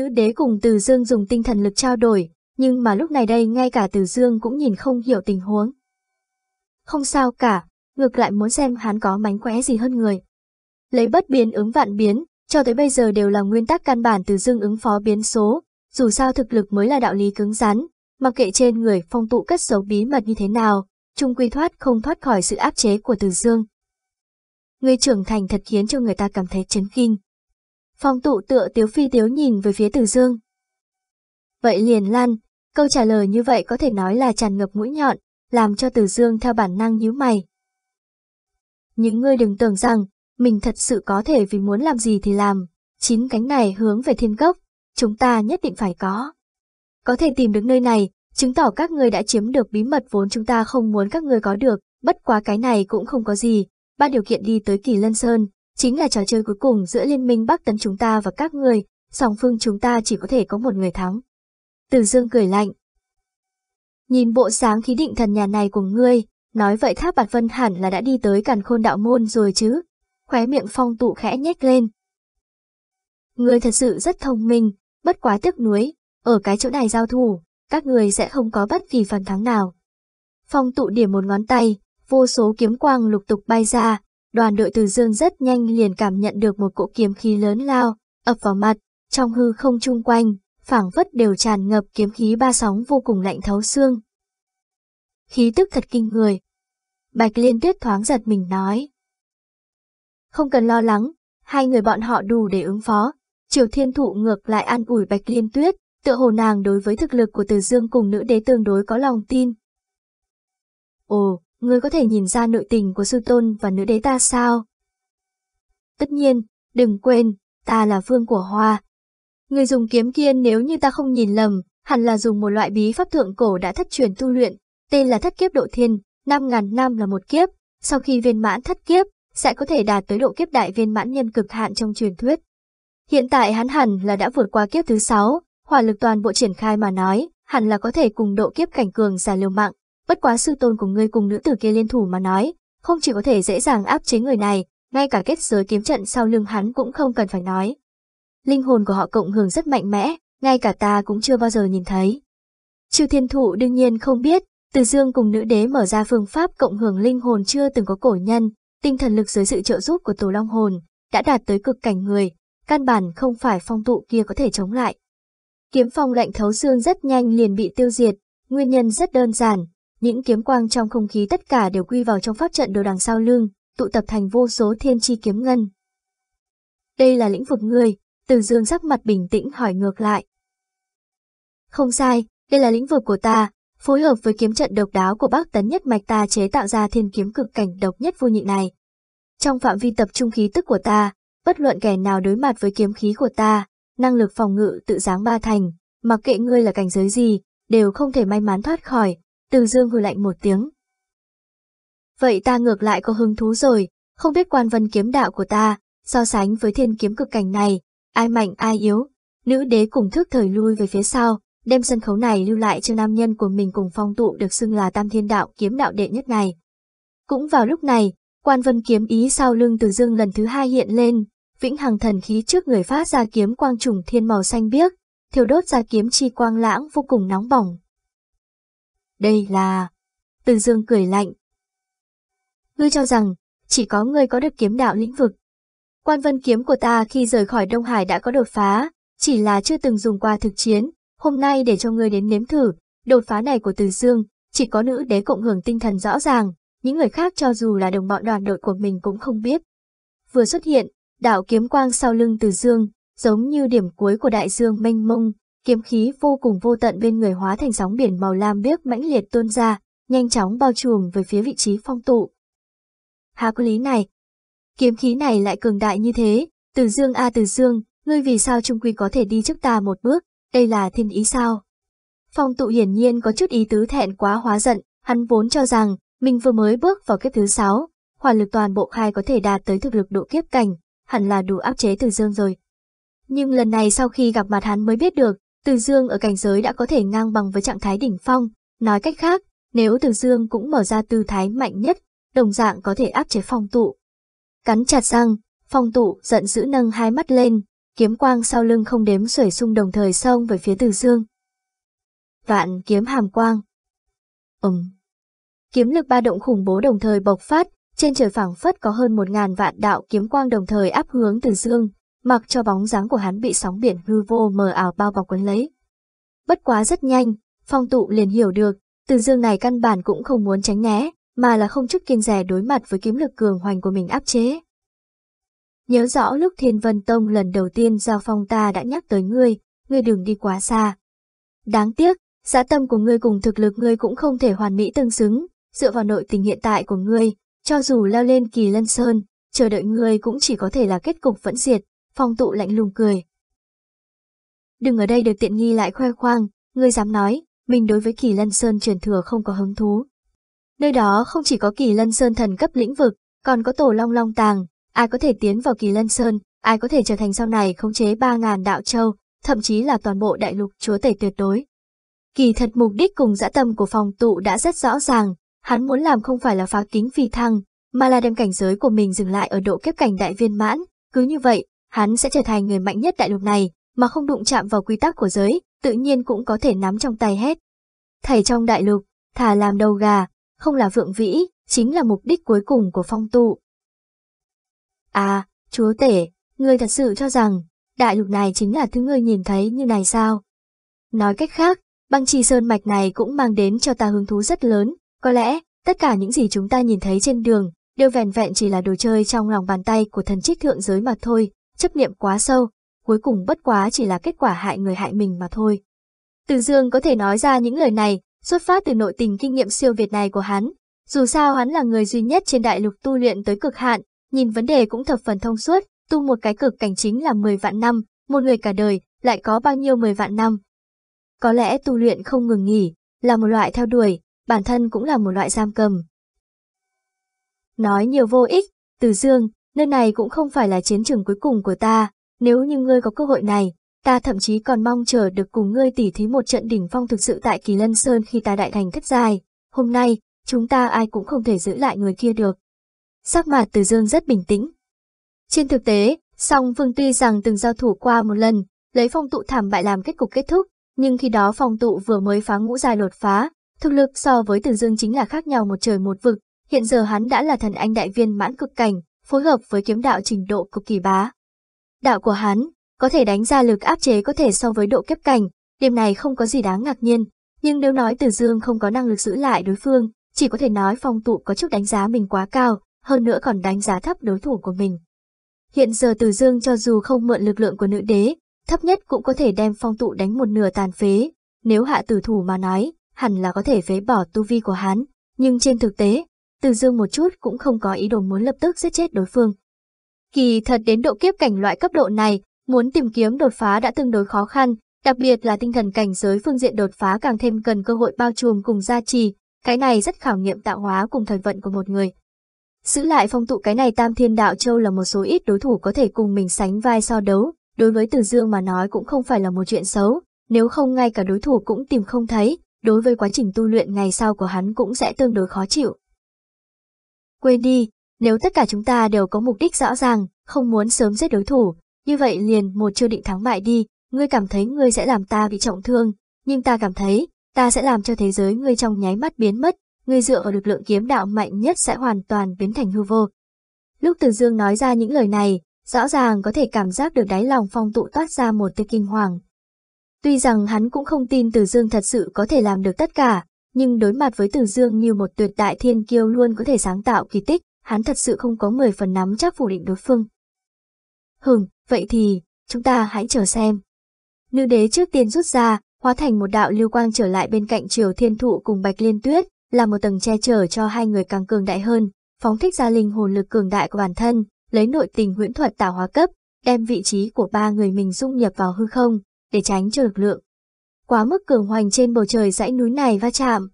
Nữ đế cùng Từ Dương dùng tinh thần lực trao đổi, nhưng mà lúc này đây ngay cả Từ Dương cũng nhìn không hiểu tình huống. Không sao cả, ngược lại muốn xem hắn có mánh khóe gì hơn người. Lấy bất biến ứng vạn biến, cho tới bây giờ đều là nguyên tắc căn bản Từ Dương ứng phó biến số, dù sao thực lực mới là đạo lý cứng rắn, mặc kệ trên người phong tụ cất giấu bí mật như thế nào, trung quy thoát không thoát khỏi sự áp chế của Từ Dương. Người trưởng thành thật khiến cho người ta cảm thấy chấn kinh. Phong tụ tựa tiếu phi tiếu nhìn về phía Từ Dương. Vậy liền lan, câu trả lời như vậy có thể nói là tràn ngập mũi nhọn, làm cho Từ Dương theo bản năng nhíu mày. Những người đừng tưởng rằng, mình thật sự có thể vì muốn làm gì thì làm, chín cánh này hướng về thiên cốc, chúng ta nhất định phải có. Có thể tìm được nơi này, chứng tỏ các người đã chiếm được bí mật vốn chúng ta không muốn các người có được, bất quá cái này cũng không có gì, ba điều kiện đi tới Kỳ Lân Sơn, chính là trò chơi cuối cùng giữa liên minh Bắc Tấn chúng ta và các người, song phương chúng ta chỉ có thể có một người thắng. Từ Dương cười lạnh. Nhìn bộ sáng khí định thần nhà này của ngươi, nói vậy Tháp Bạt Vân hẳn là đã đi tới càn khôn đạo môn rồi chứ. Khóe miệng phong tụ khẽ nhếch lên. Ngươi thật sự rất thông minh, bất quá tiếc nuối, ở cái chỗ này giao thủ, các người sẽ không có bất kỳ phần thắng nào. Phong tụ điểm một ngón tay, vô số kiếm quang lục tục bay ra, đoàn đội từ dương rất nhanh liền cảm nhận được một cỗ kiếm khí lớn lao, ập vào mặt, trong hư không chung quanh, phảng phất đều tràn ngập kiếm khí ba sóng vô cùng lạnh thấu xương. Khí tức thật kinh người. Bạch Liên Tuyết thoáng giật mình nói. Không cần lo lắng, hai người bọn họ đủ để ứng phó. Triều Thiên Thụ ngược lại an ủi Bạch Liên Tuyết, tựa hồ nàng đối với thực lực của Từ Dương cùng nữ đế tương đối có lòng tin. Ồ, ngươi có thể nhìn ra nội tình của sư tôn và nữ đế ta sao? Tất nhiên, đừng quên, ta là vương của hoa. Người dùng kiếm kiên nếu như ta không nhìn lầm, hẳn là dùng một loại bí pháp thượng cổ đã thất truyền tu luyện, tên là thất kiếp độ thiên, 5.000 năm là một kiếp, sau khi viên mãn thất kiếp, sẽ có thể đạt tới độ kiếp đại viên mãn nhân cực hạn trong truyền thuyết. Hiện tại hắn hẳn là đã vượt qua kiếp thứ 6, hỏa lực toàn bộ triển khai mà nói, hẳn là có thể cùng độ kiếp cảnh cường giả liều mạng, bất quá sư tôn của ngươi cùng nữ tử kia liên thủ mà nói, không chỉ có thể dễ dàng áp chế người này, ngay cả kết giới kiếm trận sau lưng hắn cũng không cần phải nói. Linh hồn của họ cộng hưởng rất mạnh mẽ, ngay cả ta cũng chưa bao giờ nhìn thấy. Chư thiên thụ đương nhiên không biết, từ dương cùng nữ đế mở ra phương pháp cộng hưởng linh hồn chưa từng có cổ nhân, tinh thần lực dưới sự trợ giúp của tổ long hồn, đã đạt tới cực cảnh người, căn bản không phải phong tụ kia có thể chống lại. Kiếm phong lạnh thấu xương rất nhanh liền bị tiêu diệt, nguyên nhân rất đơn giản, những kiếm quang trong không khí tất cả đều quy vào trong pháp trận đồ đằng sau lưng, tụ tập thành vô số thiên chi kiếm ngân. Đây là lĩnh vực người, từ dương sắc mặt bình tĩnh hỏi ngược lại. Không sai, đây là lĩnh vực của ta, phối hợp với kiếm trận độc đáo của bác tấn nhất mạch ta chế tạo ra thiên kiếm cực cảnh độc nhất vô nhị này. Trong phạm vi tập trung khí tức của ta, bất luận kẻ nào đối mặt với kiếm khí của ta, năng lực phòng ngự tự dáng ba thành, mặc kệ ngươi là cảnh giới gì, đều không thể may mắn thoát khỏi, từ dương hừ lạnh một tiếng. Vậy ta ngược lại có hứng thú rồi, không biết quan vân kiếm đạo của ta, so sánh với thiên kiếm cực cảnh này, ai mạnh ai yếu, nữ đế cùng thức thời lui về phía sau, đem sân khấu này lưu lại cho nam nhân của mình cùng phong tụ được xưng là tam thiên đạo kiếm đạo đệ nhất này. Cũng vào lúc này, quan vân kiếm ý sau lưng từ dương lần thứ hai hiện lên, vĩnh hằng thần khí trước người phát ra kiếm quang trùng thiên màu xanh biếc, thiêu đốt ra kiếm chi quang lãng vô cùng nóng bỏng. Đây là... Từ dương cười lạnh. Ngươi cho rằng, chỉ có ngươi có được kiếm đạo lĩnh vực. Quan vân kiếm của ta khi rời khỏi Đông Hải đã có đột phá, chỉ là chưa từng dùng qua thực chiến, hôm nay để cho ngươi đến nếm thử, đột phá này của Từ Dương, chỉ có nữ đế cộng hưởng tinh thần rõ ràng, những người khác cho dù là đồng bọn đoàn đội của mình cũng không biết. Vừa xuất hiện, đạo kiếm quang sau lưng Từ Dương, giống như điểm cuối của đại dương mênh mông, kiếm khí vô cùng vô tận bên người hóa thành sóng biển màu lam biếc mãnh liệt tuôn ra, nhanh chóng bao trùm về phía vị trí phong tụ. Hà có lý này, kiếm khí này lại cường đại như thế, Từ Dương a Từ Dương, ngươi vì sao trung quy có thể đi trước ta một bước, đây là thiên ý sao? Phong tụ hiển nhiên có chút ý tứ thẹn quá hóa giận, hắn vốn cho rằng, mình vừa mới bước vào kiếp thứ sáu, hỏa lực toàn bộ khai có thể đạt tới thực lực độ kiếp cảnh, hẳn là đủ áp chế Từ Dương rồi. Nhưng lần này sau khi gặp mặt hắn mới biết được, từ Dương ở cảnh giới đã có thể ngang bằng với trạng thái đỉnh phong, nói cách khác, nếu Từ Dương cũng mở ra tư thái mạnh nhất, đồng dạng có thể áp chế phong tụ. Cắn chặt răng, phong tụ giận dữ nâng hai mắt lên, kiếm quang sau lưng không đếm xuể xung đồng thời xông về phía Từ Dương. Vạn kiếm hàm quang. Ừm. Kiếm lực ba động khủng bố đồng thời bộc phát, trên trời phảng phất có hơn một ngàn vạn đạo kiếm quang đồng thời áp hướng Từ Dương, mặc cho bóng dáng của hắn bị sóng biển hư vô mờ ảo bao bọc quấn lấy. Bất quá rất nhanh, phong tụ liền hiểu được, Từ Dương này căn bản cũng không muốn tránh né, mà là không chút kiên rẻ đối mặt với kiếm lực cường hoành của mình áp chế. Nhớ rõ lúc Thiên Vân Tông lần đầu tiên giao phong ta đã nhắc tới ngươi, ngươi đừng đi quá xa. Đáng tiếc, giá tâm của ngươi cùng thực lực ngươi cũng không thể hoàn mỹ tương xứng, dựa vào nội tình hiện tại của ngươi, cho dù leo lên kỳ lân sơn, chờ đợi ngươi cũng chỉ có thể là kết cục vẫn diệt, phong tụ lạnh lùng cười. Đừng ở đây được tiện nghi lại khoe khoang, ngươi dám nói, mình đối với kỳ lân sơn truyền thừa không có hứng thú. Nơi đó không chỉ có kỳ lân sơn thần cấp lĩnh vực, còn có tổ long long tàng, ai có thể tiến vào kỳ lân sơn, ai có thể trở thành sau này khống chế 3.000 đạo châu, thậm chí là toàn bộ đại lục chúa tể tuyệt đối. Kỳ thật mục đích cùng dã tâm của phòng tụ đã rất rõ ràng, hắn muốn làm không phải là phá kính phi thăng, mà là đem cảnh giới của mình dừng lại ở độ kiếp cảnh đại viên mãn, cứ như vậy, hắn sẽ trở thành người mạnh nhất đại lục này, mà không đụng chạm vào quy tắc của giới, tự nhiên cũng có thể nắm trong tay hết. Thầy trong đại lục, thả làm đầu gà, không là vượng vĩ, chính là mục đích cuối cùng của phong tụ. À, chúa tể, ngươi thật sự cho rằng, đại lục này chính là thứ ngươi nhìn thấy như này sao? Nói cách khác, băng trì sơn mạch này cũng mang đến cho ta hứng thú rất lớn, có lẽ, tất cả những gì chúng ta nhìn thấy trên đường, đều vẹn vẹn chỉ là đồ chơi trong lòng bàn tay của thần trích thượng giới mà thôi, chấp niệm quá sâu, cuối cùng bất quá chỉ là kết quả hại người hại mình mà thôi. Từ Dương có thể nói ra những lời này, xuất phát từ nội tình kinh nghiệm siêu việt này của hắn. Dù sao hắn là người duy nhất trên đại lục tu luyện tới cực hạn, nhìn vấn đề cũng thập phần thông suốt, tu một cái cực cảnh chính là 10 vạn năm, một người cả đời, lại có bao nhiêu 10 vạn năm. Có lẽ tu luyện không ngừng nghỉ, là một loại theo đuổi, bản thân cũng là một loại giam cầm. Nói nhiều vô ích, Từ Dương, nơi này cũng không phải là chiến trường cuối cùng của ta, nếu như ngươi có cơ hội này, ta thậm chí còn mong chờ được cùng ngươi tỉ thí một trận đỉnh phong thực sự tại Kỳ Lân Sơn khi ta đại thành thất dài. Hôm nay, chúng ta ai cũng không thể giữ lại người kia được. Sắc mặt Từ Dương rất bình tĩnh. Trên thực tế, song Vương tuy rằng từng giao thủ qua một lần, lấy phong tụ thảm bại làm kết cục kết thúc, nhưng khi đó phong tụ vừa mới phá ngũ dài đột phá, thực lực so với Từ Dương chính là khác nhau một trời một vực, hiện giờ hắn đã là thần anh đại viên mãn cực cảnh, phối hợp với kiếm đạo trình độ cực kỳ bá. Đạo của hắn, có thể đánh ra lực áp chế có thể so với độ kiếp cảnh, điểm này không có gì đáng ngạc nhiên, nhưng nếu nói Từ Dương không có năng lực giữ lại đối phương, chỉ có thể nói phong tụ có chút đánh giá mình quá cao, hơn nữa còn đánh giá thấp đối thủ của mình. Hiện giờ Từ Dương cho dù không mượn lực lượng của nữ đế, thấp nhất cũng có thể đem phong tụ đánh một nửa tàn phế, nếu hạ tử thủ mà nói, hẳn là có thể phế bỏ tu vi của hắn, nhưng trên thực tế, từ Dương một chút cũng không có ý đồ muốn lập tức giết chết đối phương. Kỳ thật đến độ kiếp cảnh loại cấp độ này, muốn tìm kiếm đột phá đã tương đối khó khăn, đặc biệt là tinh thần cảnh giới phương diện đột phá càng thêm cần cơ hội bao trùm cùng gia trì, cái này rất khảo nghiệm tạo hóa cùng thời vận của một người. Giữ lại phong tụ cái này Tam Thiên Đạo Châu là một số ít đối thủ có thể cùng mình sánh vai so đấu, đối với Từ Dương mà nói cũng không phải là một chuyện xấu, nếu không ngay cả đối thủ cũng tìm không thấy, đối với quá trình tu luyện ngày sau của hắn cũng sẽ tương đối khó chịu. Quên đi, nếu tất cả chúng ta đều có mục đích rõ ràng, không muốn sớm giết đối thủ, như vậy liền một chưa định thắng bại đi, ngươi cảm thấy ngươi sẽ làm ta bị trọng thương, nhưng ta cảm thấy, ta sẽ làm cho thế giới ngươi trong nháy mắt biến mất, ngươi dựa vào lực lượng kiếm đạo mạnh nhất sẽ hoàn toàn biến thành hư vô. Lúc Từ Dương nói ra những lời này, rõ ràng có thể cảm giác được đáy lòng phong tụ toát ra một tia kinh hoàng. Tuy rằng hắn cũng không tin Từ Dương thật sự có thể làm được tất cả, nhưng đối mặt với Từ Dương như một tuyệt đại thiên kiêu luôn có thể sáng tạo kỳ tích, hắn thật sự không có 10 phần nắm chắc phủ định đối phương. Hừng, vậy thì, chúng ta hãy chờ xem. Nữ đế trước tiên rút ra, hóa thành một đạo lưu quang trở lại bên cạnh triều thiên thụ cùng bạch liên tuyết, là một tầng che chở cho hai người càng cường đại hơn, phóng thích ra linh hồn lực cường đại của bản thân, lấy nội tình huyễn thuật tạo hóa cấp, đem vị trí của ba người mình dung nhập vào hư không, để tránh cho lực lượng. Quá mức cường hoành trên bầu trời dãy núi này va chạm.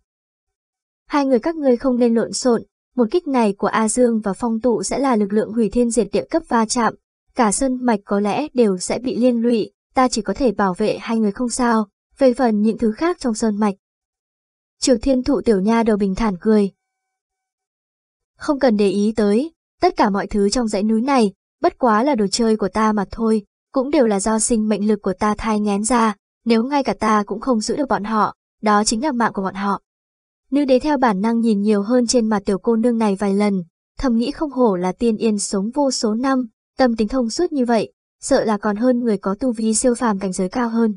Hai người các ngươi không nên lộn xộn, một kích này của A Dương và Phong Tụ sẽ là lực lượng hủy thiên diệt địa cấp va chạm, cả sơn mạch có lẽ đều sẽ bị liên lụy, ta chỉ có thể bảo vệ hai người không sao, về phần những thứ khác trong sơn mạch. Triều thiên thụ tiểu nha đầu bình thản cười. Không cần để ý tới, tất cả mọi thứ trong dãy núi này, bất quá là đồ chơi của ta mà thôi, cũng đều là do sinh mệnh lực của ta thai ngén ra, nếu ngay cả ta cũng không giữ được bọn họ, đó chính là mạng của bọn họ. Nữ đế theo bản năng nhìn nhiều hơn trên mặt tiểu cô nương này vài lần, thầm nghĩ không hổ là tiên yên sống vô số năm, tâm tính thông suốt như vậy, sợ là còn hơn người có tu vi siêu phàm cảnh giới cao hơn.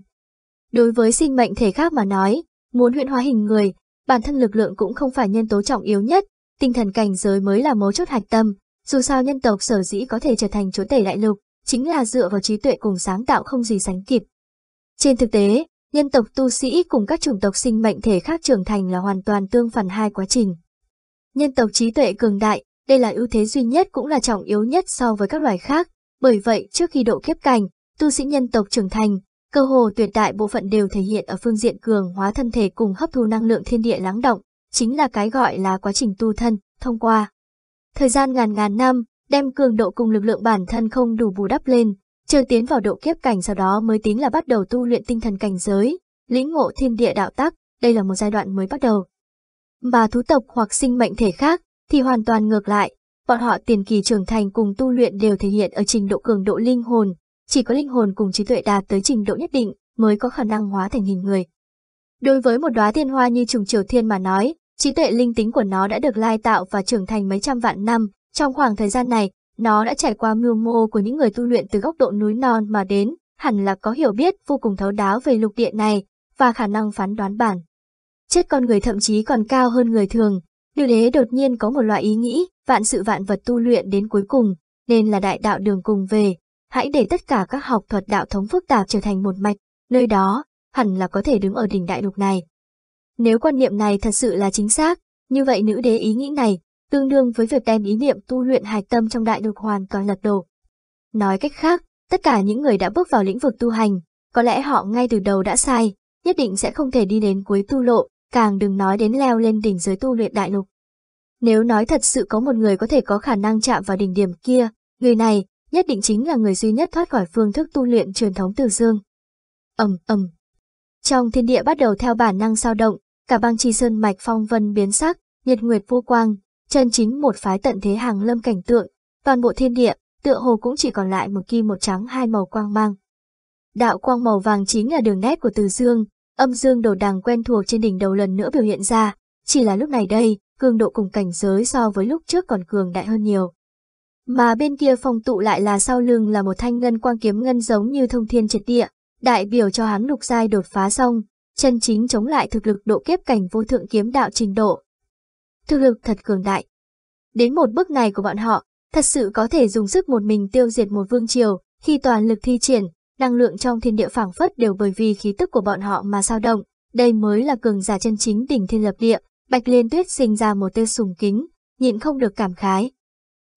Đối với sinh mệnh thể khác mà nói, muốn huyện hóa hình người, bản thân lực lượng cũng không phải nhân tố trọng yếu nhất, tinh thần cảnh giới mới là mấu chốt hạch tâm, dù sao nhân tộc sở dĩ có thể trở thành chúa tể đại lục, chính là dựa vào trí tuệ cùng sáng tạo không gì sánh kịp. Trên thực tế, nhân tộc tu sĩ cùng các chủng tộc sinh mệnh thể khác trưởng thành là hoàn toàn tương phản hai quá trình. Nhân tộc trí tuệ cường đại, đây là ưu thế duy nhất cũng là trọng yếu nhất so với các loài khác, bởi vậy trước khi độ kiếp cảnh, tu sĩ nhân tộc trưởng thành, cơ hồ tuyệt đại bộ phận đều thể hiện ở phương diện cường hóa thân thể cùng hấp thu năng lượng thiên địa lắng động, chính là cái gọi là quá trình tu thân, thông qua. Thời gian ngàn ngàn năm, đem cường độ cùng lực lượng bản thân không đủ bù đắp lên, Trường tiến vào độ kiếp cảnh sau đó mới tính là bắt đầu tu luyện tinh thần cảnh giới, lĩnh ngộ thiên địa đạo tắc, đây là một giai đoạn mới bắt đầu. Mà thú tộc hoặc sinh mệnh thể khác thì hoàn toàn ngược lại, bọn họ tiền kỳ trưởng thành cùng tu luyện đều thể hiện ở trình độ cường độ linh hồn, chỉ có linh hồn cùng trí tuệ đạt tới trình độ nhất định mới có khả năng hóa thành hình người. Đối với một đóa thiên hoa như trùng triều thiên mà nói, trí tuệ linh tính của nó đã được lai tạo và trưởng thành mấy trăm vạn năm, trong khoảng thời gian này, nó đã trải qua mưu mô của những người tu luyện từ góc độ núi non mà đến, hẳn là có hiểu biết vô cùng thấu đáo về lục địa này và khả năng phán đoán bản. Chết con người thậm chí còn cao hơn người thường, Nữ đế đột nhiên có một loại ý nghĩ, vạn sự vạn vật tu luyện đến cuối cùng, nên là đại đạo đường cùng về, hãy để tất cả các học thuật đạo thống phức tạp trở thành một mạch, nơi đó, hẳn là có thể đứng ở đỉnh đại lục này. Nếu quan niệm này thật sự là chính xác, như vậy nữ đế ý nghĩ này, tương đương với việc đem ý niệm tu luyện hạch tâm trong đại lục hoàn toàn lật đổ. Nói cách khác, tất cả những người đã bước vào lĩnh vực tu hành, có lẽ họ ngay từ đầu đã sai, nhất định sẽ không thể đi đến cuối tu lộ, càng đừng nói đến leo lên đỉnh giới tu luyện đại lục. Nếu nói thật sự có một người có thể có khả năng chạm vào đỉnh điểm kia, người này nhất định chính là người duy nhất thoát khỏi phương thức tu luyện truyền thống từ dương. ầm ầm. Trong thiên địa bắt đầu theo bản năng sao động, cả băng chi sơn mạch phong vân biến sắc, nhiệt nguyệt vô quang, chân chính một phái tận thế hàng lâm cảnh tượng, toàn bộ thiên địa, tựa hồ cũng chỉ còn lại một kim một trắng hai màu quang mang. Đạo quang màu vàng chính là đường nét của Từ Dương, âm dương đồ đằng quen thuộc trên đỉnh đầu lần nữa biểu hiện ra, chỉ là lúc này đây, cường độ cùng cảnh giới so với lúc trước còn cường đại hơn nhiều. Mà bên kia phòng tụ lại là sau lưng là một thanh ngân quang kiếm ngân giống như thông thiên triệt địa, đại biểu cho hắn lục giai đột phá xong, chân chính chống lại thực lực độ kiếp cảnh vô thượng kiếm đạo trình độ. Thực lực thật cường đại. Đến một bước này của bọn họ, thật sự có thể dùng sức một mình tiêu diệt một vương triều, khi toàn lực thi triển, năng lượng trong thiên địa phảng phất đều bởi vì khí tức của bọn họ mà dao động, đây mới là cường giả chân chính đỉnh thiên lập địa, Bạch Liên Tuyết sinh ra một tia sùng kính, nhịn không được cảm khái.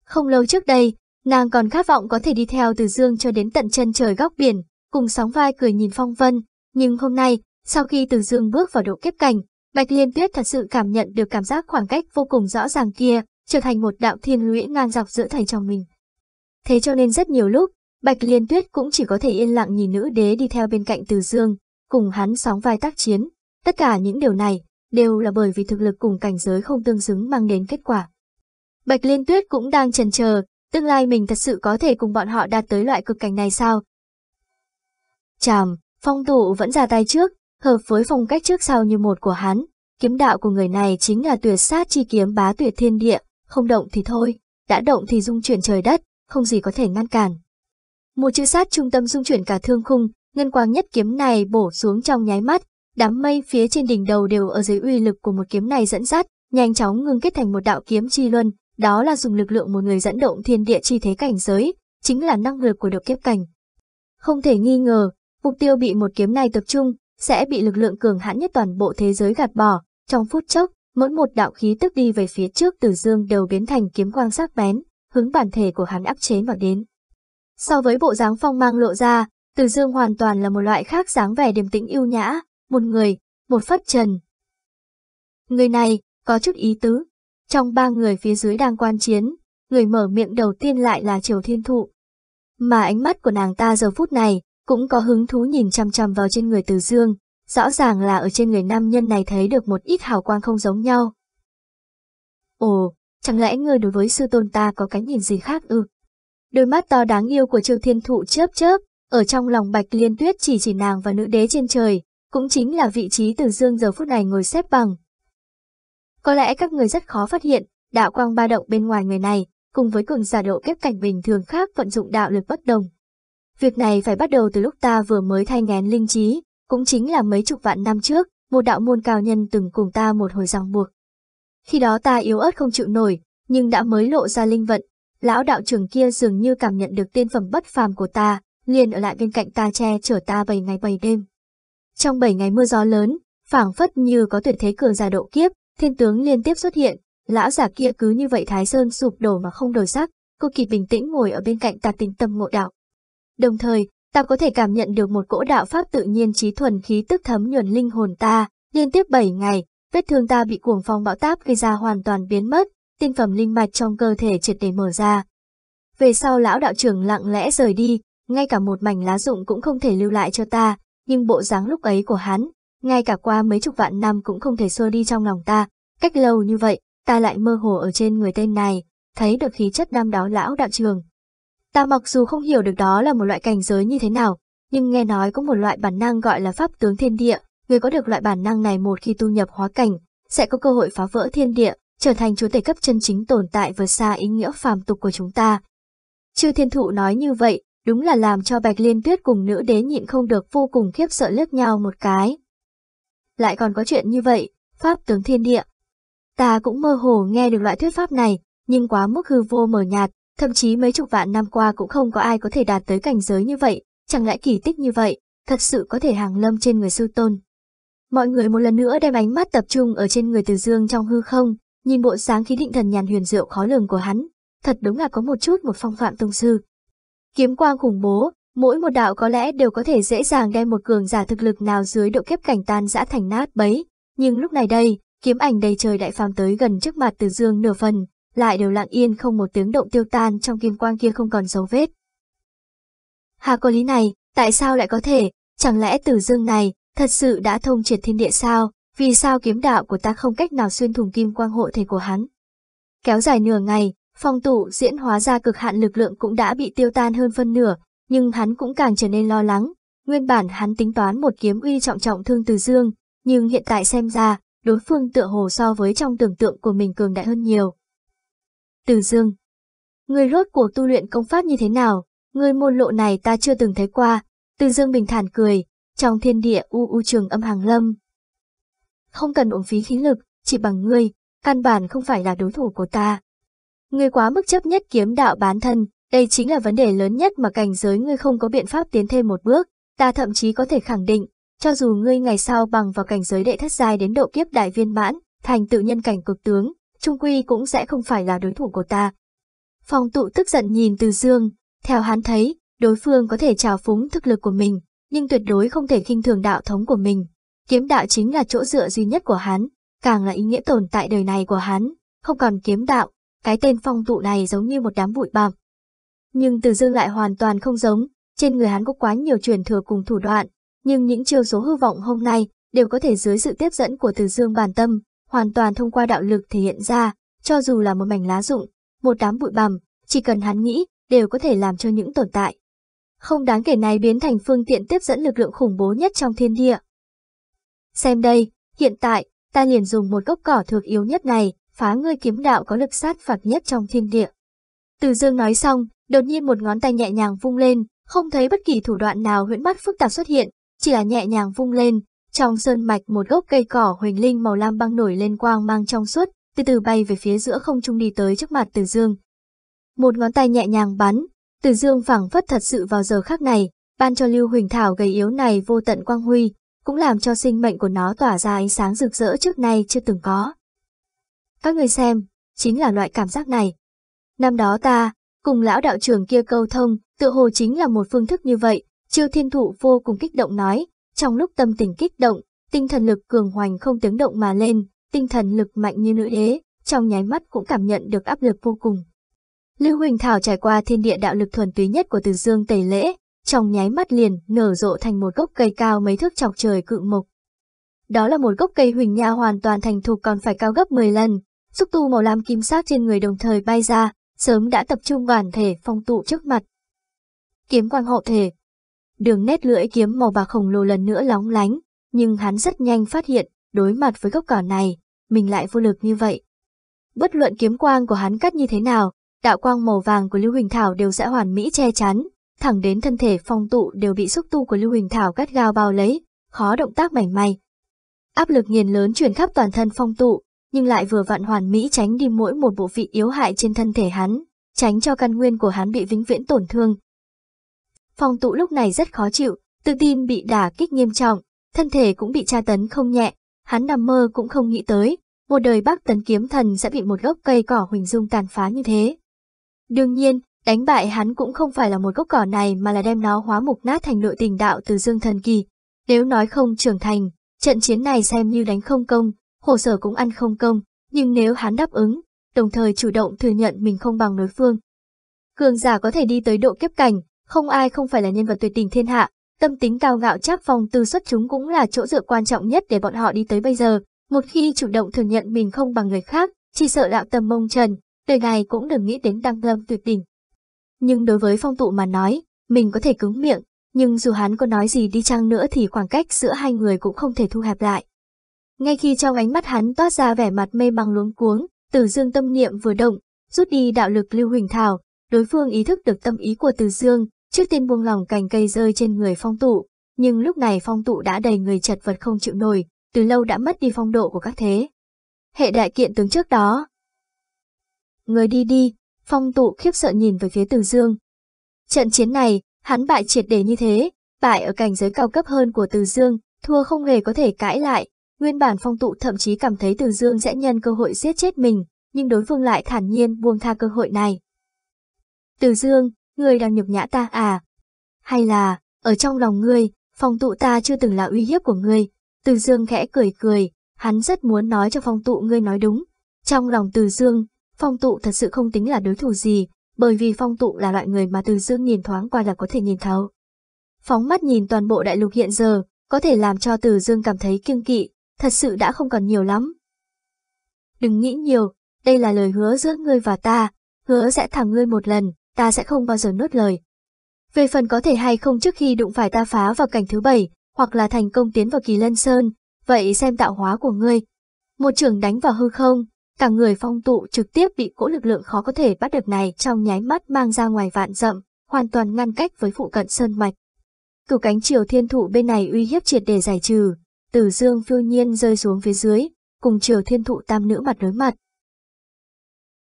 Không lâu trước đây, nàng còn khát vọng có thể đi theo từ dương cho đến tận chân trời góc biển, cùng sóng vai cười nhìn phong vân, nhưng hôm nay, sau khi từ dương bước vào độ kiếp cảnh, Bạch Liên Tuyết thật sự cảm nhận được cảm giác khoảng cách vô cùng rõ ràng kia, trở thành một đạo thiên lũy ngang dọc giữa thầy trong mình. Thế cho nên rất nhiều lúc, Bạch Liên Tuyết cũng chỉ có thể yên lặng nhìn nữ đế đi theo bên cạnh Từ Dương, cùng hắn sóng vai tác chiến. Tất cả những điều này đều là bởi vì thực lực cùng cảnh giới không tương xứng mang đến kết quả. Bạch Liên Tuyết cũng đang chần chờ, tương lai mình thật sự có thể cùng bọn họ đạt tới loại cực cảnh này sao? Chàm, phong tụ vẫn ra tay trước, hợp với phong cách trước sau như một của hắn. Kiếm đạo của người này chính là tuyệt sát chi kiếm bá tuyệt thiên địa, không động thì thôi, đã động thì dung chuyển trời đất, không gì có thể ngăn cản. Một chữ sát trung tâm dung chuyển cả thương khung, ngân quang nhất kiếm này bổ xuống trong nháy mắt, đám mây phía trên đỉnh đầu đều ở dưới uy lực của một kiếm này dẫn dắt, nhanh chóng ngưng kết thành một đạo kiếm chi luân, đó là dùng lực lượng một người dẫn động thiên địa chi thế cảnh giới, chính là năng lực của độ kiếp cảnh. Không thể nghi ngờ, mục tiêu bị một kiếm này tập trung, sẽ bị lực lượng cường hãn nhất toàn bộ thế giới gạt bỏ, trong phút chốc, mỗi một đạo khí tức đi về phía trước từ dương đều biến thành kiếm quang sắc bén, hướng bản thể của hắn áp chế mà đến. So với bộ dáng phong mang lộ ra, Từ Dương hoàn toàn là một loại khác dáng vẻ điềm tĩnh yêu nhã, một người, một phất trần. Người này, có chút ý tứ. Trong ba người phía dưới đang quan chiến, người mở miệng đầu tiên lại là Triều Thiên Thụ. Mà ánh mắt của nàng ta giờ phút này, cũng có hứng thú nhìn chăm chăm vào trên người Từ Dương, rõ ràng là ở trên người nam nhân này thấy được một ít hào quang không giống nhau. Ồ, chẳng lẽ ngươi đối với sư tôn ta có cái nhìn gì khác ư? Đôi mắt to đáng yêu của Trương Thiên Thụ chớp chớp, ở trong lòng Bạch Liên Tuyết chỉ chỉ nàng và nữ đế trên trời, cũng chính là vị trí Từ Dương giờ phút này ngồi xếp bằng. Có lẽ các người rất khó phát hiện, đạo quang ba động bên ngoài người này, cùng với cường giả độ kiếp cảnh bình thường khác vận dụng đạo lực bất đồng. Việc này phải bắt đầu từ lúc ta vừa mới thay ngén linh trí, cũng chính là mấy chục vạn năm trước, một đạo môn cao nhân từng cùng ta một hồi ràng buộc. Khi đó ta yếu ớt không chịu nổi, nhưng đã mới lộ ra linh vận, lão đạo trưởng kia dường như cảm nhận được tiên phẩm bất phàm của ta, liền ở lại bên cạnh ta che chở ta 7 ngày 7 đêm. Trong 7 ngày mưa gió lớn, phảng phất như có tuyệt thế cường giả độ kiếp, thiên tướng liên tiếp xuất hiện, lão giả kia cứ như vậy thái sơn sụp đổ mà không đổi sắc, cô kỳ bình tĩnh ngồi ở bên cạnh ta tình tâm ngộ đạo. Đồng thời, ta có thể cảm nhận được một cỗ đạo pháp tự nhiên trí thuần khí tức thấm nhuần linh hồn ta, liên tiếp 7 ngày, vết thương ta bị cuồng phong bão táp gây ra hoàn toàn biến mất, tiên phẩm linh mạch trong cơ thể triệt để mở ra. Về sau lão đạo trưởng lặng lẽ rời đi, ngay cả một mảnh lá rụng cũng không thể lưu lại cho ta, nhưng bộ dáng lúc ấy của hắn, ngay cả qua mấy chục vạn năm cũng không thể xua đi trong lòng ta, cách lâu như vậy, ta lại mơ hồ ở trên người tên này, thấy được khí chất năm đó lão đạo trường. Ta mặc dù không hiểu được đó là một loại cảnh giới như thế nào, nhưng nghe nói có một loại bản năng gọi là pháp tướng thiên địa, người có được loại bản năng này một khi tu nhập hóa cảnh, sẽ có cơ hội phá vỡ thiên địa, trở thành chúa tể cấp chân chính tồn tại vượt xa ý nghĩa phàm tục của chúng ta. Chư thiên thụ nói như vậy, đúng là làm cho Bạch Liên Tuyết cùng nữ đế nhịn không được vô cùng khiếp sợ lướt nhau một cái. Lại còn có chuyện như vậy, pháp tướng thiên địa. Ta cũng mơ hồ nghe được loại thuyết pháp này, nhưng quá mức hư vô mờ nhạt, thậm chí mấy chục vạn năm qua cũng không có ai có thể đạt tới cảnh giới như vậy, chẳng lẽ kỳ tích như vậy, thật sự có thể hàng lâm trên người sư tôn. Mọi người một lần nữa đem ánh mắt tập trung ở trên người Từ Dương trong hư không, nhìn bộ sáng khí định thần nhàn huyền diệu khó lường của hắn, thật đúng là có một chút một phong phạm tông sư. Kiếm quang khủng bố, mỗi một đạo có lẽ đều có thể dễ dàng đem một cường giả thực lực nào dưới độ kiếp cảnh tan dã thành nát bấy, nhưng lúc này đây, kiếm ảnh đầy trời đại phàm tới gần trước mặt Từ Dương nửa phần, lại đều lặng yên không một tiếng động tiêu tan trong kim quang kia không còn dấu vết. Hà có lý này, tại sao lại có thể, chẳng lẽ Từ Dương này thật sự đã thông triệt thiên địa sao, vì sao kiếm đạo của ta không cách nào xuyên thủng kim quang hộ thể của hắn? Kéo dài nửa ngày, phong tụ diễn hóa ra cực hạn lực lượng cũng đã bị tiêu tan hơn phân nửa, nhưng hắn cũng càng trở nên lo lắng. Nguyên bản hắn tính toán một kiếm uy trọng trọng thương từ dương, nhưng hiện tại xem ra, đối phương tựa hồ so với trong tưởng tượng của mình cường đại hơn nhiều. Từ dương Người rốt cuộc tu luyện công pháp như thế nào? Người môn lộ này ta chưa từng thấy qua. Từ dương bình thản cười, trong thiên địa u u trường âm hàng lâm. Không cần uổng phí khí lực, chỉ bằng ngươi, căn bản không phải là đối thủ của ta. Ngươi quá mức chấp nhất kiếm đạo bán thân, đây chính là vấn đề lớn nhất mà cảnh giới ngươi không có biện pháp tiến thêm một bước, ta thậm chí có thể khẳng định, cho dù ngươi ngày sau bằng vào cảnh giới đệ thất giai đến độ kiếp đại viên mãn, thành tự nhân cảnh cực tướng, trung quy cũng sẽ không phải là đối thủ của ta. Phong tụ tức giận nhìn từ dương, theo hắn thấy, đối phương có thể trào phúng thực lực của mình, nhưng tuyệt đối không thể khinh thường đạo thống của mình. Kiếm đạo chính là chỗ dựa duy nhất của hắn, càng là ý nghĩa tồn tại đời này của hắn, không còn kiếm đạo, cái tên phong tụ này giống như một đám bụi bặm. Nhưng Từ Dương lại hoàn toàn không giống, trên người hắn có quá nhiều truyền thừa cùng thủ đoạn, nhưng những chiêu số hư vọng hôm nay đều có thể dưới sự tiếp dẫn của Từ Dương bản tâm, hoàn toàn thông qua đạo lực thể hiện ra, cho dù là một mảnh lá rụng, một đám bụi bằm, chỉ cần hắn nghĩ, đều có thể làm cho những tồn tại. Không đáng kể này biến thành phương tiện tiếp dẫn lực lượng khủng bố nhất trong thiên địa. Xem đây, hiện tại, ta liền dùng một gốc cỏ thược yếu nhất này, phá ngươi kiếm đạo có lực sát phạt nhất trong thiên địa. Từ dương nói xong, đột nhiên một ngón tay nhẹ nhàng vung lên, không thấy bất kỳ thủ đoạn nào huyễn mắt phức tạp xuất hiện, chỉ là nhẹ nhàng vung lên, trong sơn mạch một gốc cây cỏ huỳnh linh màu lam băng nổi lên quang mang trong suốt, từ từ bay về phía giữa không trung đi tới trước mặt Từ Dương. Một ngón tay nhẹ nhàng bắn, Từ Dương phảng phất thật sự vào giờ khắc này, ban cho Lưu Huỳnh Thảo gầy yếu này vô tận quang huy, cũng làm cho sinh mệnh của nó tỏa ra ánh sáng rực rỡ trước nay chưa từng có. Các người xem, chính là loại cảm giác này. Năm đó ta, cùng lão đạo trưởng kia câu thông, tự hồ chính là một phương thức như vậy, Chiêu Thiên Thụ vô cùng kích động nói, trong lúc tâm tình kích động, tinh thần lực cường hoành không tiếng động mà lên, tinh thần lực mạnh như nữ đế, trong nháy mắt cũng cảm nhận được áp lực vô cùng. Lưu Huỳnh Thảo trải qua thiên địa đạo lực thuần túy nhất của Từ Dương Tẩy Lễ, trong nháy mắt liền nở rộ thành một gốc cây cao mấy thước chọc trời cự mục. Đó là một gốc cây huỳnh nha hoàn toàn thành thục còn phải cao gấp 10 lần, xúc tu màu lam kim sắc trên người đồng thời bay ra, sớm đã tập trung đoàn thể phong tụ trước mặt. Kiếm quang hộ thể đường nét lưỡi kiếm màu bạc khổng lồ lần nữa lóng lánh, nhưng hắn rất nhanh phát hiện, đối mặt với gốc cỏ này, mình lại vô lực như vậy. Bất luận kiếm quang của hắn cắt như thế nào, đạo quang màu vàng của Lưu Huỳnh Thảo đều sẽ hoàn mỹ che chắn, thẳng đến thân thể phong tụ đều bị xúc tu của Lưu Huỳnh Thảo cắt gao bao lấy, khó động tác mảnh may. Áp lực nghiền lớn truyền khắp toàn thân phong tụ, nhưng lại vừa vặn hoàn mỹ tránh đi mỗi một bộ vị yếu hại trên thân thể hắn, tránh cho căn nguyên của hắn bị vĩnh viễn tổn thương. Phong tụ lúc này rất khó chịu, tự tin bị đả kích nghiêm trọng, thân thể cũng bị tra tấn không nhẹ, hắn nằm mơ cũng không nghĩ tới, một đời bác tấn kiếm thần sẽ bị một gốc cây cỏ huỳnh dung tàn phá như thế. Đương nhiên, đánh bại hắn cũng không phải là một gốc cỏ này mà là đem nó hóa mục nát thành nội tình đạo từ dương thần kỳ. Nếu nói không trưởng thành, trận chiến này xem như đánh không công, khổ sở cũng ăn không công, nhưng nếu hắn đáp ứng, đồng thời chủ động thừa nhận mình không bằng đối phương. Cường giả có thể đi tới độ kiếp cảnh, không ai không phải là nhân vật tuyệt tình thiên hạ, tâm tính cao ngạo chắc phong tư xuất chúng cũng là chỗ dựa quan trọng nhất để bọn họ đi tới bây giờ. Một khi chủ động thừa nhận mình không bằng người khác, chỉ sợ đạo tâm mông trần, đời này cũng đừng nghĩ đến đăng lâm tuyệt đỉnh. Nhưng đối với phong tụ mà nói, mình có thể cứng miệng, nhưng dù hắn có nói gì đi chăng nữa thì khoảng cách giữa hai người cũng không thể thu hẹp lại. Ngay khi trong ánh mắt hắn toát ra vẻ mặt mê mang luống cuống, Từ Dương tâm niệm vừa động, rút đi đạo lực Lưu Huỳnh Thảo, đối phương ý thức được tâm ý của Từ Dương, trước tiên buông lòng cành cây rơi trên người phong tụ, nhưng lúc này phong tụ đã đầy người chật vật không chịu nổi, từ lâu đã mất đi phong độ của các thế. Hệ đại kiện tướng trước đó. Người đi đi, phong tụ khiếp sợ nhìn về phía Từ Dương. Trận chiến này, hắn bại triệt để như thế, bại ở cảnh giới cao cấp hơn của Từ Dương, thua không hề có thể cãi lại, Nguyên bản phong tụ thậm chí cảm thấy Từ Dương sẽ nhân cơ hội giết chết mình, nhưng đối phương lại thản nhiên buông tha cơ hội này. Từ Dương, ngươi đang nhục nhã ta à? Hay là, ở trong lòng ngươi, phong tụ ta chưa từng là uy hiếp của ngươi? Từ Dương khẽ cười cười, hắn rất muốn nói cho phong tụ ngươi nói đúng. Trong lòng Từ Dương, phong tụ thật sự không tính là đối thủ gì, bởi vì phong tụ là loại người mà Từ Dương nhìn thoáng qua là có thể nhìn thấu. Phóng mắt nhìn toàn bộ đại lục hiện giờ, có thể làm cho Từ Dương cảm thấy kiêng kỵ, thật sự đã không còn nhiều lắm. Đừng nghĩ nhiều, đây là lời hứa giữa ngươi và ta, hứa sẽ thẳng ngươi một lần, ta sẽ không bao giờ nuốt lời. Về phần có thể hay không trước khi đụng phải ta phá vào cảnh thứ bảy, hoặc là thành công tiến vào kỳ lân sơn, vậy xem tạo hóa của ngươi. Một trường đánh vào hư không, cả người phong tụ trực tiếp bị cỗ lực lượng khó có thể bắt được này trong nháy mắt mang ra ngoài vạn rậm, hoàn toàn ngăn cách với phụ cận sơn mạch. Cửu cánh triều thiên thụ bên này uy hiếp triệt để giải trừ, Tử Dương phiêu nhiên rơi xuống phía dưới, cùng triều thiên thụ tam nữ mặt đối mặt.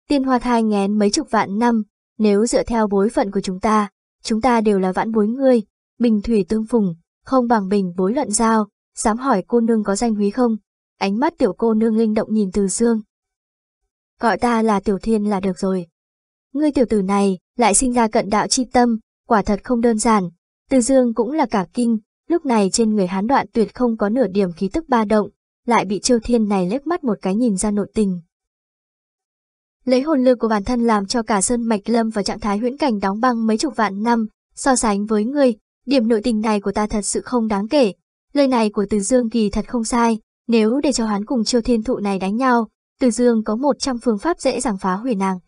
Tiên hoa thai ngén mấy chục vạn năm, nếu dựa theo bối phận của chúng ta, chúng ta đều là vãn bối ngươi, bình thủy tương phùng, không bằng bình bối luận giao, dám hỏi cô nương có danh húy không? Ánh mắt tiểu cô nương linh động nhìn Từ Dương. Gọi ta là tiểu thiên là được rồi. Ngươi tiểu tử này lại sinh ra cận đạo chi tâm, quả thật không đơn giản. Từ Dương cũng là cả kinh, Lúc này trên người hán đoạn tuyệt không có nửa điểm khí tức ba động, lại bị chiêu Thiên này lếch mắt một cái nhìn ra nội tình. Lấy hồn lực của bản thân làm cho cả Sơn Mạch Lâm và trạng thái huyễn cảnh đóng băng mấy chục vạn năm, so sánh với ngươi, điểm nội tình này của ta thật sự không đáng kể. Lời này của Từ Dương kỳ thật không sai, nếu để cho hắn cùng Triều Thiên thụ này đánh nhau, Từ Dương có một trăm phương pháp dễ dàng phá hủy nàng.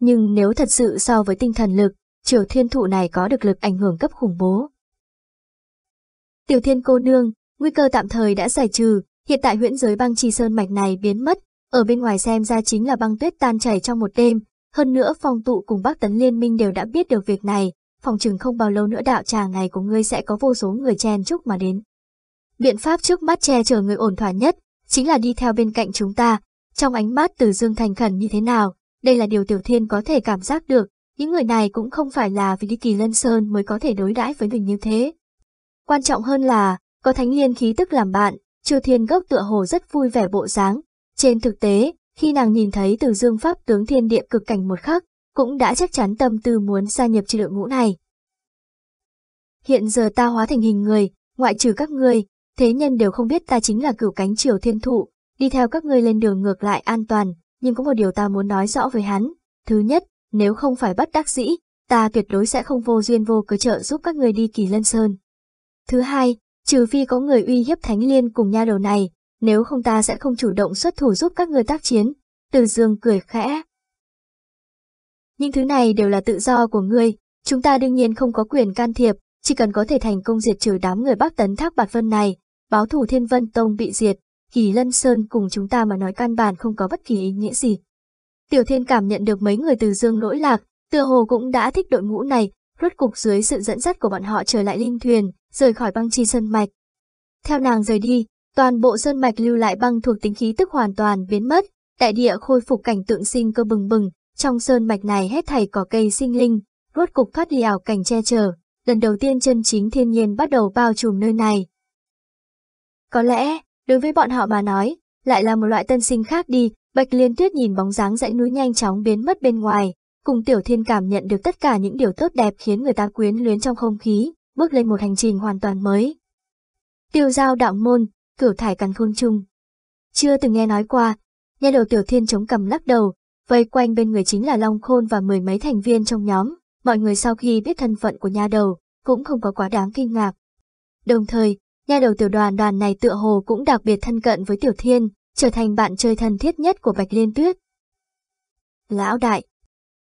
Nhưng nếu thật sự so với tinh thần lực, Triều Thiên thụ này có được lực ảnh hưởng cấp khủng bố. Tiểu thiên cô nương, nguy cơ tạm thời đã giải trừ, hiện tại huyễn giới băng trì sơn mạch này biến mất, ở bên ngoài xem ra chính là băng tuyết tan chảy trong một đêm, hơn nữa phong tụ cùng Bắc Tấn Liên minh đều đã biết được việc này, phòng chừng không bao lâu nữa đạo tràng này của ngươi sẽ có vô số người chen chúc mà đến. Biện pháp trước mắt che chở người ổn thỏa nhất, chính là đi theo bên cạnh chúng ta, trong ánh mắt từ dương thành khẩn như thế nào, đây là điều tiểu thiên có thể cảm giác được, những người này cũng không phải là vì đi kỳ lân sơn mới có thể đối đãi với mình như thế. Quan trọng hơn là, có thánh liên khí tức làm bạn, Triều Thiên Gốc tựa hồ rất vui vẻ bộ dáng. Trên thực tế, khi nàng nhìn thấy từ dương pháp tướng thiên địa cực cảnh một khắc, cũng đã chắc chắn tâm tư muốn gia nhập chi đội ngũ này. Hiện giờ ta hóa thành hình người, ngoại trừ các ngươi, thế nhân đều không biết ta chính là cửu cánh triều thiên thụ, đi theo các ngươi lên đường ngược lại an toàn, nhưng có một điều ta muốn nói rõ với hắn. Thứ nhất, nếu không phải bắt đắc dĩ, ta tuyệt đối sẽ không vô duyên vô cớ trợ giúp các ngươi đi kỳ lân sơn. Thứ hai, trừ phi có người uy hiếp Thánh Liên cùng nha đầu này, nếu không ta sẽ không chủ động xuất thủ giúp các người tác chiến. Từ dương cười khẽ. Những thứ này đều là tự do của ngươi, chúng ta đương nhiên không có quyền can thiệp, chỉ cần có thể thành công diệt trừ đám người Bắc Tấn Thác Bạt Vân này, báo thù Thiên Vân Tông bị diệt, Kỳ Lân Sơn cùng chúng ta mà nói căn bản không có bất kỳ ý nghĩa gì. Tiểu Thiên cảm nhận được mấy người từ dương lỗi lạc, tựa hồ cũng đã thích đội ngũ này, rốt cục dưới sự dẫn dắt của bọn họ trở lại linh thuyền, rời khỏi băng chi sơn mạch. Theo nàng rời đi, toàn bộ sơn mạch lưu lại băng thuộc tính khí tức hoàn toàn biến mất, đại địa khôi phục cảnh tượng sinh cơ bừng bừng, trong sơn mạch này hết thảy cỏ cây sinh linh, rốt cục thoát đi ảo cảnh che chở, lần đầu tiên chân chính thiên nhiên bắt đầu bao trùm nơi này. Có lẽ, đối với bọn họ mà nói, lại là một loại tân sinh khác đi, Bạch Liên Tuyết nhìn bóng dáng dãy núi nhanh chóng biến mất bên ngoài, cùng Tiểu Thiên cảm nhận được tất cả những điều tốt đẹp khiến người ta quyến luyến trong không khí, bước lên một hành trình hoàn toàn mới. Tiêu giao đạo môn, cửu thải càn khôn chung. Chưa từng nghe nói qua, nghe đầu Tiểu Thiên chống cầm lắc đầu, vây quanh bên người chính là Long Khôn và mười mấy thành viên trong nhóm, mọi người sau khi biết thân phận của nha đầu, cũng không có quá đáng kinh ngạc. Đồng thời, nha đầu tiểu đoàn đoàn này tựa hồ cũng đặc biệt thân cận với Tiểu Thiên, trở thành bạn chơi thân thiết nhất của Bạch Liên Tuyết. Lão đại,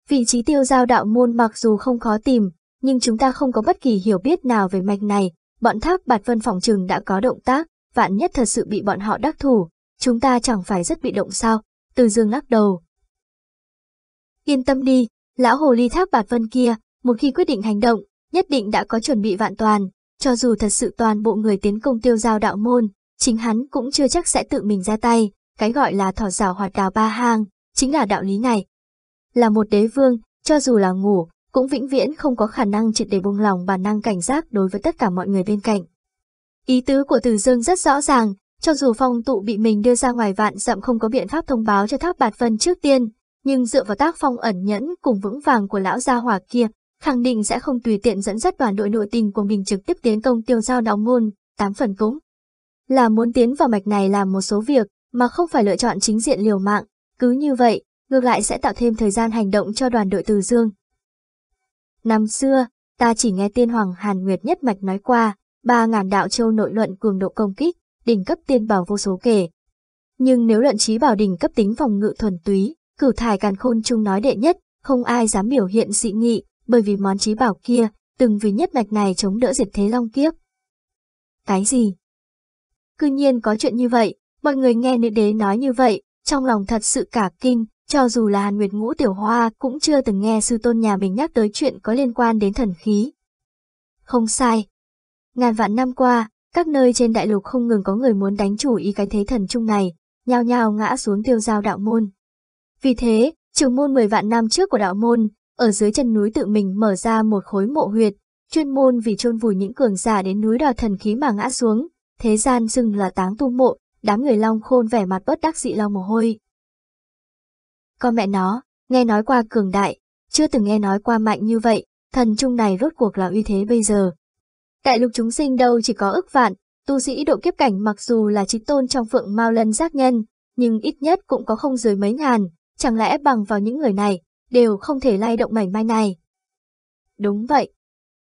vị trí tiêu giao đạo môn mặc dù không khó tìm, nhưng chúng ta không có bất kỳ hiểu biết nào về mạch này, bọn thác bạt vân phòng trừng đã có động tác, vạn nhất thật sự bị bọn họ đắc thủ, chúng ta chẳng phải rất bị động sao, từ dương lắc đầu. Yên tâm đi, lão hồ ly thác bạt vân kia, một khi quyết định hành động, nhất định đã có chuẩn bị vạn toàn, cho dù thật sự toàn bộ người tiến công tiêu giao đạo môn, chính hắn cũng chưa chắc sẽ tự mình ra tay, cái gọi là thỏ rào hoạt đào ba hang, chính là đạo lý này. Là một đế vương, cho dù là ngủ, cũng vĩnh viễn không có khả năng triệt để buông lòng bản năng cảnh giác đối với tất cả mọi người bên cạnh. Ý tứ của Từ Dương rất rõ ràng, cho dù phong tụ bị mình đưa ra ngoài vạn dặm không có biện pháp thông báo cho Tháp Bạt Vân trước tiên, nhưng dựa vào tác phong ẩn nhẫn cùng vững vàng của lão gia hỏa kia, khẳng định sẽ không tùy tiện dẫn dắt đoàn đội nội tình của mình trực tiếp tiến công tiêu giao đạo môn, tám phần cũng là muốn tiến vào mạch này làm một số việc mà không phải lựa chọn chính diện liều mạng, cứ như vậy, ngược lại sẽ tạo thêm thời gian hành động cho đoàn đội Từ Dương. Năm xưa, ta chỉ nghe tiên hoàng Hàn Nguyệt nhất mạch nói qua, ba ngàn đạo châu nội luận cường độ công kích, đỉnh cấp tiên bảo vô số kể. Nhưng nếu luận trí bảo đỉnh cấp tính phòng ngự thuần túy, cửu thải càn khôn chung nói đệ nhất, không ai dám biểu hiện dị nghị, bởi vì món trí bảo kia, từng vì nhất mạch này chống đỡ diệt thế long kiếp. Cái gì? Cư nhiên có chuyện như vậy, mọi người nghe nữ đế nói như vậy, trong lòng thật sự cả kinh, cho dù là Hàn Nguyệt Ngũ Tiểu Hoa cũng chưa từng nghe sư tôn nhà mình nhắc tới chuyện có liên quan đến thần khí. Không sai. Ngàn vạn năm qua, các nơi trên đại lục không ngừng có người muốn đánh chủ ý cái thế thần chung này, nhao nhao ngã xuống tiêu giao đạo môn. Vì thế, trường môn 10 vạn năm trước của đạo môn, ở dưới chân núi tự mình mở ra một khối mộ huyệt, chuyên môn vì chôn vùi những cường giả đến núi đào thần khí mà ngã xuống, thế gian xưng là táng tu mộ, đám người long khôn vẻ mặt bất đắc dị lau mồ hôi. Con mẹ nó, nghe nói qua cường đại, chưa từng nghe nói qua mạnh như vậy, thần trung này rốt cuộc là uy thế bây giờ. Đại lục chúng sinh đâu chỉ có ức vạn, tu sĩ độ kiếp cảnh mặc dù là trí tôn trong phượng mao lân giác nhân, nhưng ít nhất cũng có không dưới mấy ngàn, chẳng lẽ bằng vào những người này, đều không thể lay động mảnh mai này. Đúng vậy.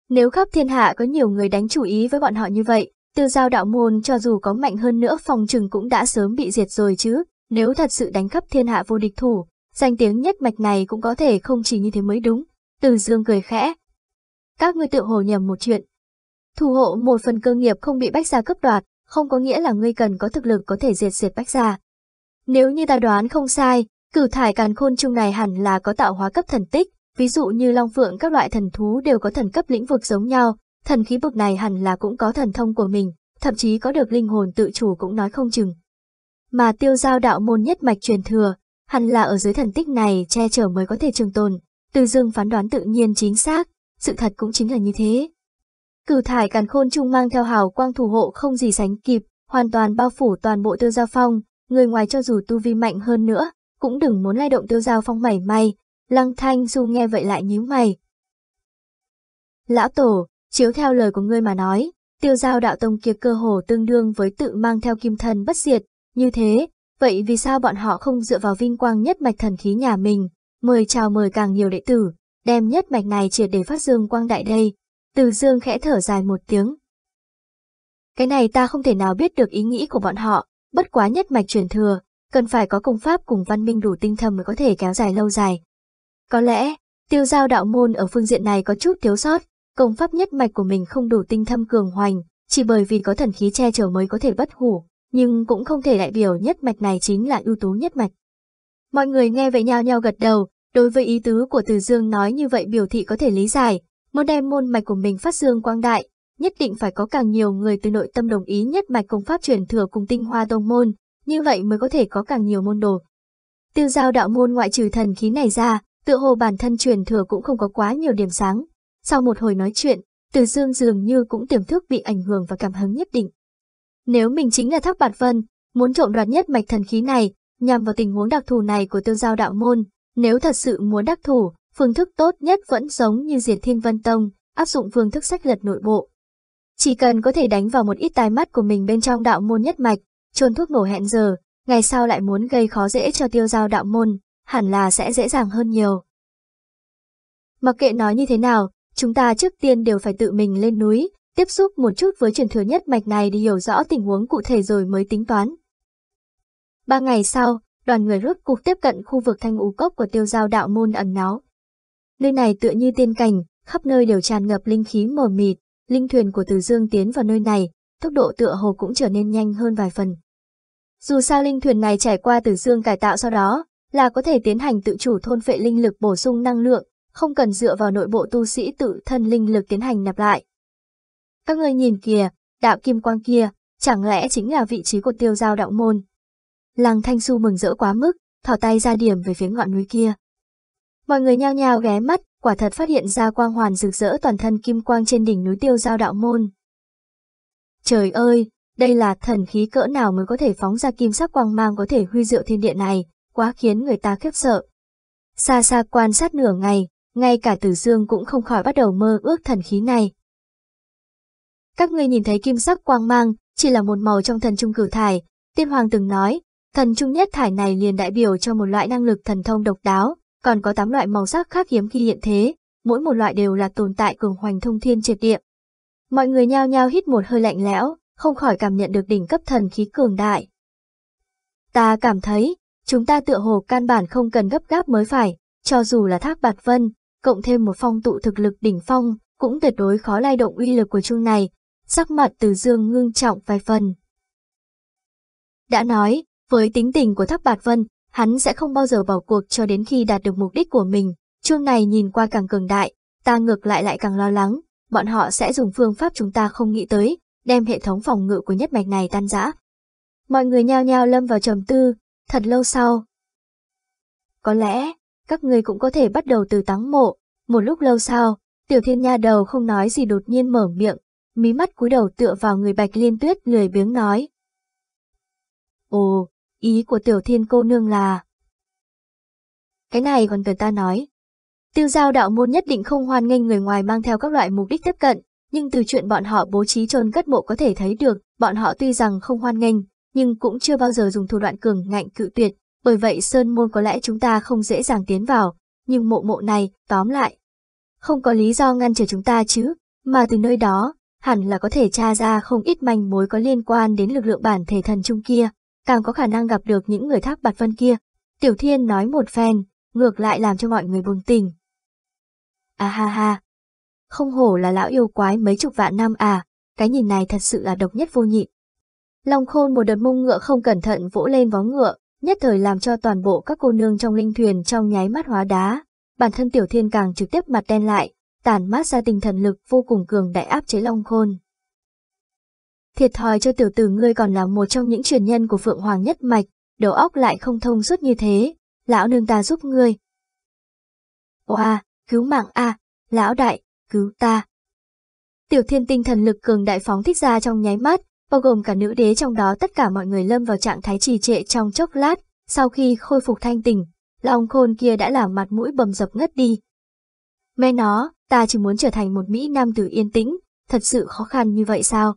Nếu khắp thiên hạ có nhiều người đánh chủ ý với bọn họ như vậy, Tư giao đạo môn cho dù có mạnh hơn nữa phòng trừng cũng đã sớm bị diệt rồi chứ, nếu thật sự đánh khắp thiên hạ vô địch thủ, danh tiếng nhất mạch này cũng có thể không chỉ như thế mới đúng. Từ dương cười khẽ. Các ngươi tự hồ nhầm một chuyện. Thủ hộ một phần cơ nghiệp không bị bách gia cướp đoạt, không có nghĩa là ngươi cần có thực lực có thể diệt diệt bách gia. Nếu như ta đoán không sai, cử thải càn khôn chung này hẳn là có tạo hóa cấp thần tích, ví dụ như long phượng các loại thần thú đều có thần cấp lĩnh vực giống nhau, Thần khí vực này hẳn là cũng có thần thông của mình, thậm chí có được linh hồn tự chủ cũng nói không chừng. Mà tiêu giao đạo môn nhất mạch truyền thừa, hẳn là ở dưới thần tích này che chở mới có thể trường tồn. Từ dương phán đoán tự nhiên chính xác, sự thật cũng chính là như thế. Cửu thải càn khôn trung mang theo hào quang thủ hộ không gì sánh kịp, hoàn toàn bao phủ toàn bộ tiêu giao phong, người ngoài cho dù tu vi mạnh hơn nữa, cũng đừng muốn lay động tiêu giao phong mảy may. Lăng thanh du nghe vậy lại nhíu mày. Lão tổ, Chiếu theo lời của ngươi mà nói, tiêu giao đạo tông kia cơ hồ tương đương với tự mang theo kim thần bất diệt, như thế, vậy vì sao bọn họ không dựa vào vinh quang nhất mạch thần khí nhà mình, mời chào mời càng nhiều đệ tử, đem nhất mạch này triệt để phát dương quang đại đây. Từ dương khẽ thở dài một tiếng. Cái này ta không thể nào biết được ý nghĩ của bọn họ, bất quá nhất mạch truyền thừa, cần phải có công pháp cùng văn minh đủ tinh thầm mới có thể kéo dài lâu dài. Có lẽ, tiêu giao đạo môn ở phương diện này có chút thiếu sót, công pháp nhất mạch của mình không đủ tinh thâm cường hoành, chỉ bởi vì có thần khí che chở mới có thể bất hủ, nhưng cũng không thể đại biểu nhất mạch này chính là ưu tú nhất mạch. Mọi người nghe vậy nhao nhao gật đầu, đối với ý tứ của Từ Dương nói như vậy biểu thị có thể lý giải, muốn đem môn mạch của mình phát dương quang đại, nhất định phải có càng nhiều người từ nội tâm đồng ý nhất mạch công pháp truyền thừa cùng tinh hoa tông môn, như vậy mới có thể có càng nhiều môn đồ. Tiêu giao đạo môn ngoại trừ thần khí này ra, tự hồ bản thân truyền thừa cũng không có quá nhiều điểm sáng. Sau một hồi nói chuyện, Từ Dương dường như cũng tiềm thức bị ảnh hưởng và cảm hứng nhất định. Nếu mình chính là Thác Bạt Vân, muốn trộm đoạt nhất mạch thần khí này, nhằm vào tình huống đặc thù này của tiêu giao đạo môn, nếu thật sự muốn đắc thủ, phương thức tốt nhất vẫn giống như Diệt Thiên Vân Tông, áp dụng phương thức sách lật nội bộ. Chỉ cần có thể đánh vào một ít tai mắt của mình bên trong đạo môn nhất mạch, trôn thuốc nổ hẹn giờ, ngày sau lại muốn gây khó dễ cho tiêu giao đạo môn, hẳn là sẽ dễ dàng hơn nhiều. Mặc kệ nói như thế nào, chúng ta trước tiên đều phải tự mình lên núi, tiếp xúc một chút với truyền thừa nhất mạch này để hiểu rõ tình huống cụ thể rồi mới tính toán. Ba ngày sau, đoàn người rốt cục tiếp cận khu vực thanh ú cốc của tiêu giao đạo môn ẩn náu. Nơi này tựa như tiên cảnh, khắp nơi đều tràn ngập linh khí mờ mịt, linh thuyền của Từ Dương tiến vào nơi này, tốc độ tựa hồ cũng trở nên nhanh hơn vài phần. Dù sao linh thuyền này trải qua Từ Dương cải tạo sau đó, là có thể tiến hành tự chủ thôn phệ linh lực bổ sung năng lượng, không cần dựa vào nội bộ tu sĩ tự thân linh lực tiến hành nạp lại. Các ngươi nhìn kìa, đạo kim quang kia, chẳng lẽ chính là vị trí của tiêu giao đạo môn. Làng Thanh Xu mừng rỡ quá mức, thỏ tay ra điểm về phía ngọn núi kia. Mọi người nhao nhao ghé mắt, quả thật phát hiện ra quang hoàn rực rỡ toàn thân kim quang trên đỉnh núi tiêu giao đạo môn. Trời ơi, đây là thần khí cỡ nào mới có thể phóng ra kim sắc quang mang có thể huy diệu thiên địa này, quá khiến người ta khiếp sợ. Xa xa quan sát nửa ngày, ngay cả Tử Dương cũng không khỏi bắt đầu mơ ước thần khí này. Các ngươi nhìn thấy kim sắc quang mang, chỉ là một màu trong thần trung cử thải, tiên hoàng từng nói, thần trung nhất thải này liền đại biểu cho một loại năng lực thần thông độc đáo, còn có 8 loại màu sắc khác hiếm khi hiện thế, mỗi một loại đều là tồn tại cường hoành thông thiên triệt địa. Mọi người nhao nhao hít một hơi lạnh lẽo, không khỏi cảm nhận được đỉnh cấp thần khí cường đại. Ta cảm thấy, chúng ta tựa hồ căn bản không cần gấp gáp mới phải, cho dù là thác bạt vân, cộng thêm một phong tụ thực lực đỉnh phong, cũng tuyệt đối khó lay động uy lực của chung này, sắc mặt từ dương ngưng trọng vài phần. Đã nói, với tính tình của thác bạt vân, hắn sẽ không bao giờ bỏ cuộc cho đến khi đạt được mục đích của mình, chuông này nhìn qua càng cường đại, ta ngược lại lại càng lo lắng, bọn họ sẽ dùng phương pháp chúng ta không nghĩ tới, đem hệ thống phòng ngự của nhất mạch này tan rã. Mọi người nhao nhao lâm vào trầm tư, thật lâu sau. Có lẽ, các người cũng có thể bắt đầu từ táng mộ, một lúc lâu sau, tiểu thiên nha đầu không nói gì đột nhiên mở miệng, mí mắt cúi đầu tựa vào người bạch liên tuyết lười biếng nói. Ồ, ý của tiểu thiên cô nương là... Cái này còn cần ta nói. Tiêu giao đạo môn nhất định không hoan nghênh người ngoài mang theo các loại mục đích tiếp cận, nhưng từ chuyện bọn họ bố trí trôn cất mộ có thể thấy được, bọn họ tuy rằng không hoan nghênh, nhưng cũng chưa bao giờ dùng thủ đoạn cường ngạnh cự tuyệt, bởi vậy sơn môn có lẽ chúng ta không dễ dàng tiến vào, nhưng mộ mộ này, tóm lại, không có lý do ngăn trở chúng ta chứ, mà từ nơi đó, hẳn là có thể tra ra không ít manh mối có liên quan đến lực lượng bản thể thần chung kia, càng có khả năng gặp được những người thác bạt vân kia. Tiểu Thiên nói một phen, ngược lại làm cho mọi người buồn tình. À ha ha, không hổ là lão yêu quái mấy chục vạn năm à, cái nhìn này thật sự là độc nhất vô nhị. Long khôn một đợt mông ngựa không cẩn thận vỗ lên vó ngựa, nhất thời làm cho toàn bộ các cô nương trong linh thuyền trong nháy mắt hóa đá. Bản thân tiểu thiên càng trực tiếp mặt đen lại, tàn mát ra tinh thần lực vô cùng cường đại áp chế long khôn. Thiệt thòi cho tiểu tử ngươi còn là một trong những truyền nhân của Phượng Hoàng nhất mạch, đầu óc lại không thông suốt như thế, lão nương ta giúp ngươi. Oa, cứu mạng a, lão đại, cứu ta. Tiểu thiên tinh thần lực cường đại phóng thích ra trong nháy mắt, bao gồm cả nữ đế trong đó tất cả mọi người lâm vào trạng thái trì trệ trong chốc lát, sau khi khôi phục thanh tỉnh, Long khôn kia đã làm mặt mũi bầm dập ngất đi. Mẹ nó, ta chỉ muốn trở thành một Mỹ Nam tử yên tĩnh, thật sự khó khăn như vậy sao?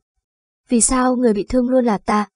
Vì sao người bị thương luôn là ta?